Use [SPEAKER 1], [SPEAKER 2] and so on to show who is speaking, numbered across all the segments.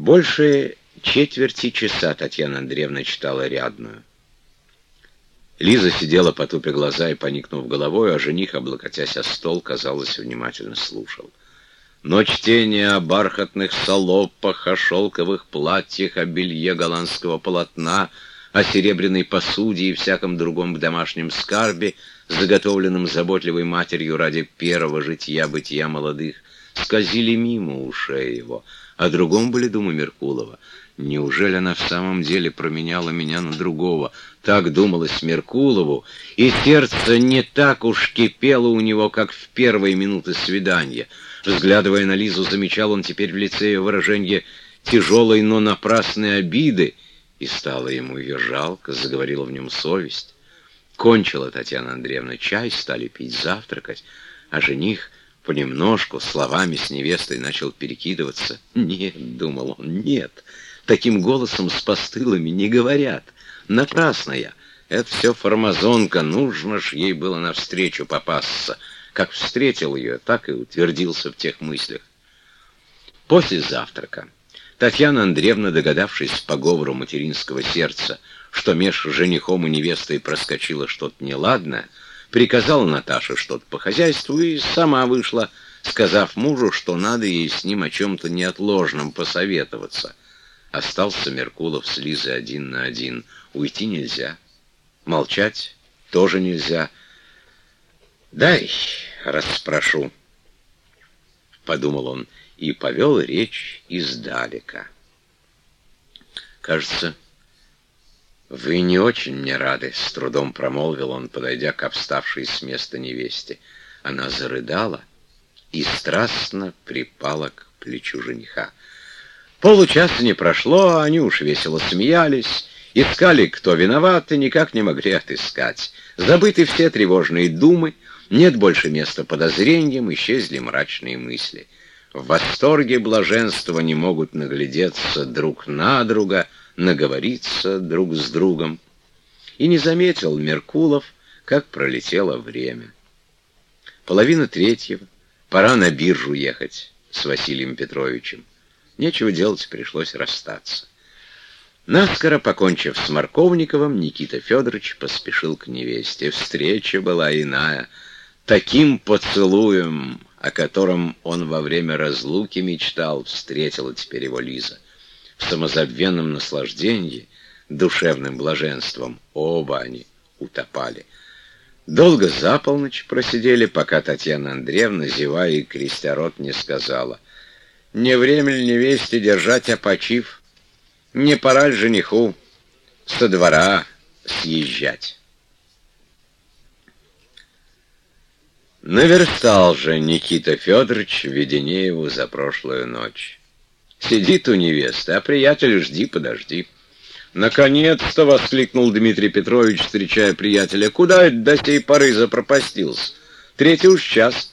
[SPEAKER 1] Больше четверти часа Татьяна Андреевна читала рядную. Лиза сидела, потупя глаза и поникнув головой, а жених, облокотясь о стол, казалось, внимательно слушал. Но чтение о бархатных солопах, о шелковых платьях, о белье голландского полотна, о серебряной посуде и всяком другом домашнем скарбе, заготовленном заботливой матерью ради первого жития-бытия молодых, скользили мимо ушей его. О другом были думы Меркулова. Неужели она в самом деле променяла меня на другого? Так думалось Меркулову, и сердце не так уж кипело у него, как в первые минуты свидания — Взглядывая на Лизу, замечал он теперь в лице ее выражение тяжелой, но напрасной обиды, и стало ему ее жалко, заговорила в нем совесть. Кончила Татьяна Андреевна чай, стали пить, завтракать, а жених понемножку словами с невестой начал перекидываться. «Нет», — думал он, — «нет, таким голосом с постылами не говорят. Напрасно я. Это все формазонка, нужно ж ей было навстречу попасться». Как встретил ее, так и утвердился в тех мыслях. После завтрака Татьяна Андреевна, догадавшись по говору материнского сердца, что меж женихом и невестой проскочило что-то неладное, приказала Наташе что-то по хозяйству и сама вышла, сказав мужу, что надо ей с ним о чем-то неотложном посоветоваться. Остался Меркулов с Лизой один на один. Уйти нельзя. Молчать тоже нельзя. «Дай расспрошу», — подумал он и повел речь издалека. «Кажется, вы не очень мне рады», — с трудом промолвил он, подойдя к обставшей с места невесте. Она зарыдала и страстно припала к плечу жениха. Получаса не прошло, они уж весело смеялись, искали, кто виноват, и никак не могли отыскать. Забыты все тревожные думы, нет больше места подозрениям, исчезли мрачные мысли. В восторге блаженства не могут наглядеться друг на друга, наговориться друг с другом. И не заметил Меркулов, как пролетело время. Половина третьего, пора на биржу ехать с Василием Петровичем. Нечего делать, пришлось расстаться. Наскоро покончив с Марковниковым, Никита Федорович поспешил к невесте. Встреча была иная — Таким поцелуем, о котором он во время разлуки мечтал, встретила теперь его Лиза. В самозабвенном наслаждении, душевным блаженством оба они утопали. Долго за полночь просидели, пока Татьяна Андреевна, зевая и крестя рот, не сказала. «Не время ли невесте держать опочив? Не пора ли жениху со двора съезжать?» Наверстал же Никита Федорович Веденееву за прошлую ночь. Сидит у невесты, а приятель жди, подожди. «Наконец-то!» — воскликнул Дмитрий Петрович, встречая приятеля. «Куда это до сей поры запропастился? Третий уж час».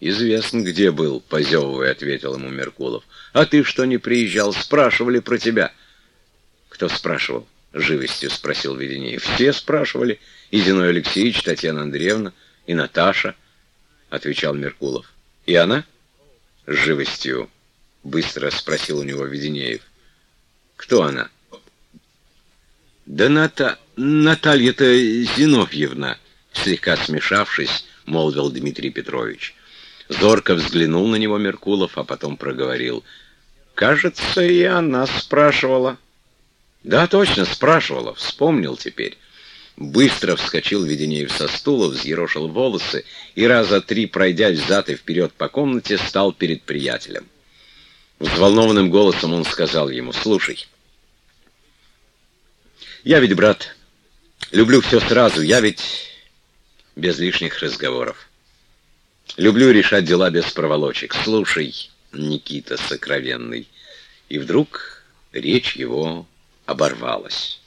[SPEAKER 1] «Известно, где был», — позевывая, ответил ему Меркулов. «А ты что не приезжал? Спрашивали про тебя». «Кто спрашивал?» — живостью спросил Веденеев. «Все спрашивали. И Зиной Алексеевич, Татьяна Андреевна, и Наташа». — отвечал Меркулов. «И она?» — живостью быстро спросил у него Веденеев. «Кто она?» «Да Ната... Наталья-то Зиновьевна», — слегка смешавшись, молвил Дмитрий Петрович. Зорко взглянул на него Меркулов, а потом проговорил. «Кажется, и она спрашивала». «Да, точно, спрашивала. Вспомнил теперь». Быстро вскочил Веденеев со стула, взъерошил волосы и раза три, пройдя взад и вперед по комнате, стал перед приятелем. Взволнованным голосом он сказал ему, «Слушай, я ведь, брат, люблю все сразу, я ведь без лишних разговоров. Люблю решать дела без проволочек. Слушай, Никита сокровенный». И вдруг речь его оборвалась.